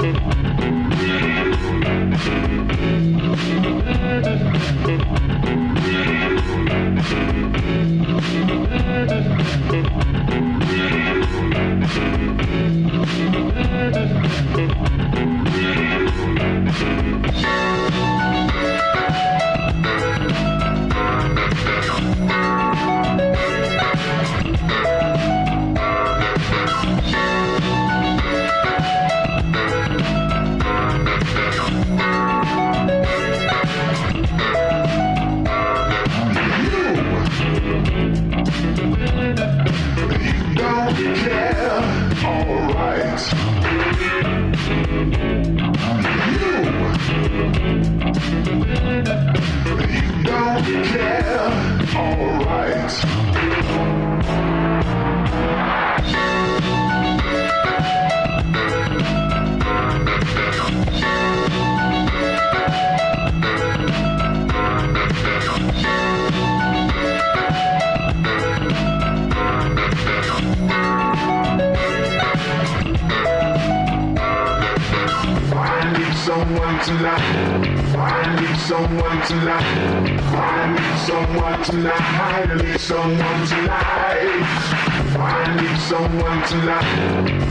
don't care. Alright. You. You don't care. Alright. Someone tonight. I need someone tonight. I need someone tonight. I need someone tonight. I need someone tonight.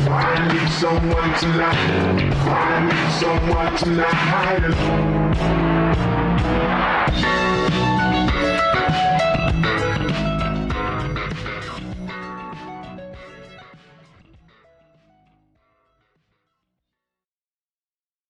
I need someone tonight. I need someone tonight.